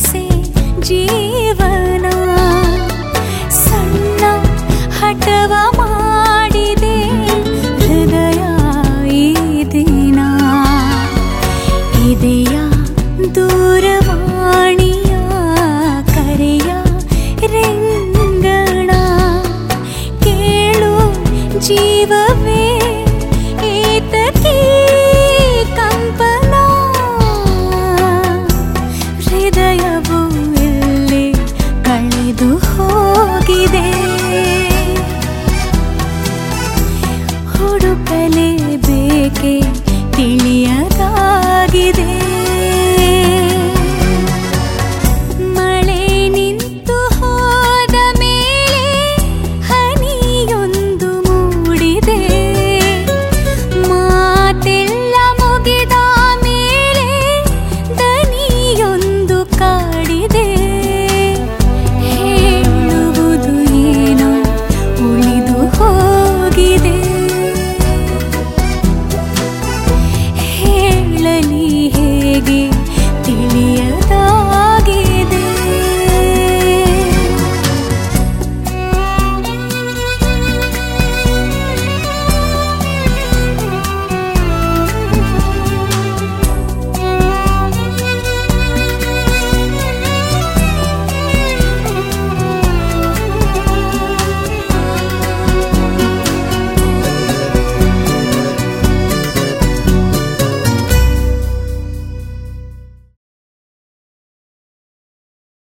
णुसे जीवना सन्न हटव දෙකේ පිළියම්